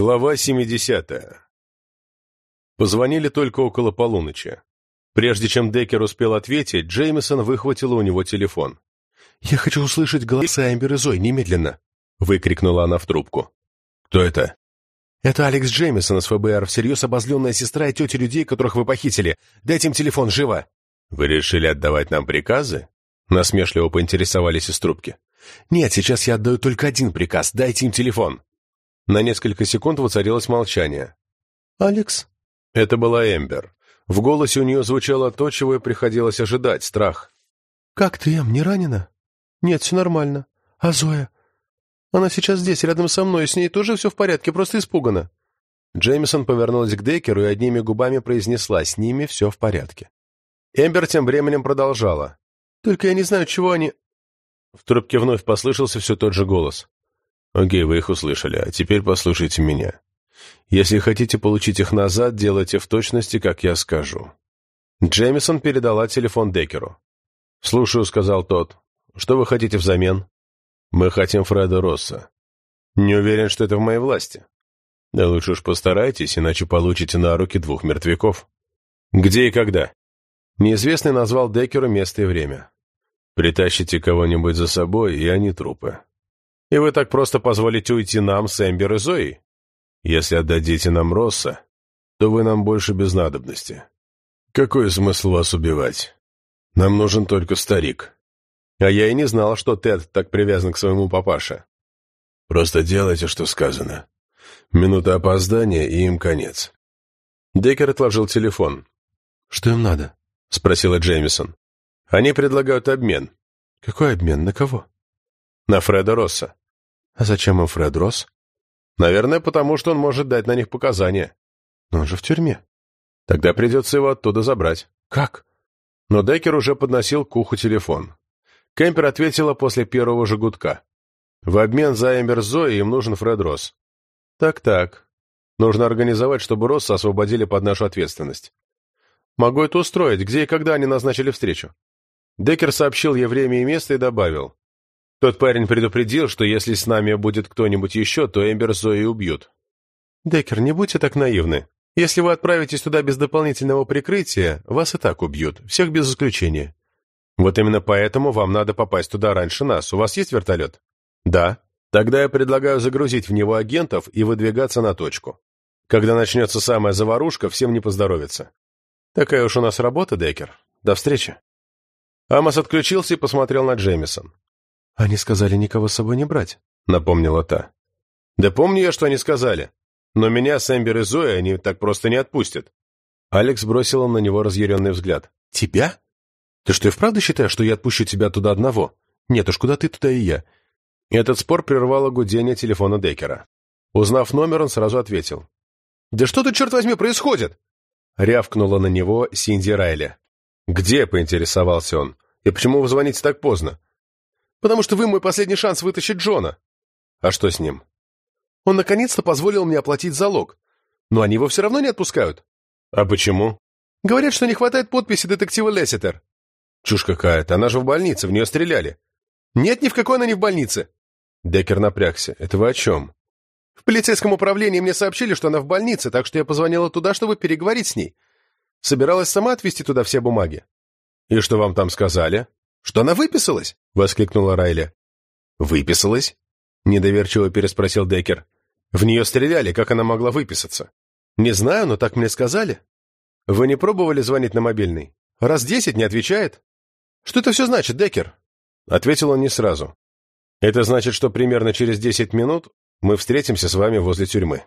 Глава 70. Позвонили только около полуночи. Прежде чем Деккер успел ответить, Джеймисон выхватила у него телефон. «Я хочу услышать голоса Эмбер и Зой немедленно!» — выкрикнула она в трубку. «Кто это?» «Это Алекс Джеймисон из ФБР, всерьез обозленная сестра и тетя людей, которых вы похитили. Дайте им телефон, живо!» «Вы решили отдавать нам приказы?» Насмешливо поинтересовались из трубки. «Нет, сейчас я отдаю только один приказ. Дайте им телефон!» На несколько секунд воцарилось молчание. «Алекс?» Это была Эмбер. В голосе у нее звучало то, чего и приходилось ожидать — страх. «Как ты, Эм, не ранена?» «Нет, все нормально. А Зоя?» «Она сейчас здесь, рядом со мной, и с ней тоже все в порядке, просто испугана». Джеймисон повернулась к Деккеру и одними губами произнесла «С ними все в порядке». Эмбер тем временем продолжала. «Только я не знаю, чего они...» В трубке вновь послышался все тот же голос. Окей, вы их услышали, а теперь послушайте меня. Если хотите получить их назад, делайте в точности, как я скажу». Джеймисон передала телефон Деккеру. «Слушаю», — сказал тот. «Что вы хотите взамен?» «Мы хотим Фреда Росса». «Не уверен, что это в моей власти». «Да лучше уж постарайтесь, иначе получите на руки двух мертвяков». «Где и когда?» Неизвестный назвал Деккеру место и время. «Притащите кого-нибудь за собой, и они трупы. И вы так просто позволите уйти нам с Эмбер и Зоей? Если отдадите нам Росса, то вы нам больше без надобности. Какой смысл вас убивать? Нам нужен только старик. А я и не знал, что Тед так привязан к своему папаше. Просто делайте, что сказано. Минута опоздания, и им конец. Деккер отложил телефон. «Что им надо?» — спросила Джеймисон. «Они предлагают обмен». «Какой обмен? На кого?» «На Фреда Росса». А зачем им Фред Росс? Наверное, потому что он может дать на них показания. Но он же в тюрьме. Тогда придется его оттуда забрать. Как? Но Деккер уже подносил к уху телефон. Кемпер ответила после первого же. В обмен за Эмбер Зои им нужен Фред Росс. Так-так. Нужно организовать, чтобы Росса освободили под нашу ответственность. Могу это устроить. Где и когда они назначили встречу? Деккер сообщил ей время и место и добавил. Тот парень предупредил, что если с нами будет кто-нибудь еще, то Эмбер Зои убьют. Деккер, не будьте так наивны. Если вы отправитесь туда без дополнительного прикрытия, вас и так убьют, всех без исключения. Вот именно поэтому вам надо попасть туда раньше нас. У вас есть вертолет? Да. Тогда я предлагаю загрузить в него агентов и выдвигаться на точку. Когда начнется самая заварушка, всем не поздоровится. Такая уж у нас работа, Деккер. До встречи. Амос отключился и посмотрел на Джеймисон. «Они сказали никого с собой не брать», — напомнила та. «Да помню я, что они сказали. Но меня с Эмбер и Зоей они так просто не отпустят». Алекс бросила на него разъяренный взгляд. «Тебя? Ты что, и вправду считаешь, что я отпущу тебя туда одного? Нет уж, куда ты, туда и я». Этот спор прервало гудение телефона Деккера. Узнав номер, он сразу ответил. «Да что тут, черт возьми, происходит?» Рявкнула на него Синди Райли. «Где?» — поинтересовался он. «И почему вы звоните так поздно?» Потому что вы мой последний шанс вытащить Джона». «А что с ним?» «Он наконец-то позволил мне оплатить залог, но они его все равно не отпускают». «А почему?» «Говорят, что не хватает подписи детектива Лесситер». «Чушь какая-то, она же в больнице, в нее стреляли». «Нет, ни в какой она не в больнице». Деккер напрягся. «Это вы о чем?» «В полицейском управлении мне сообщили, что она в больнице, так что я позвонила туда, чтобы переговорить с ней. Собиралась сама отвезти туда все бумаги». «И что вам там сказали?» «Что она выписалась?» — воскликнула Райли. «Выписалась?» — недоверчиво переспросил Деккер. «В нее стреляли, как она могла выписаться?» «Не знаю, но так мне сказали». «Вы не пробовали звонить на мобильный? Раз десять не отвечает?» «Что это все значит, Деккер?» Ответил он не сразу. «Это значит, что примерно через десять минут мы встретимся с вами возле тюрьмы».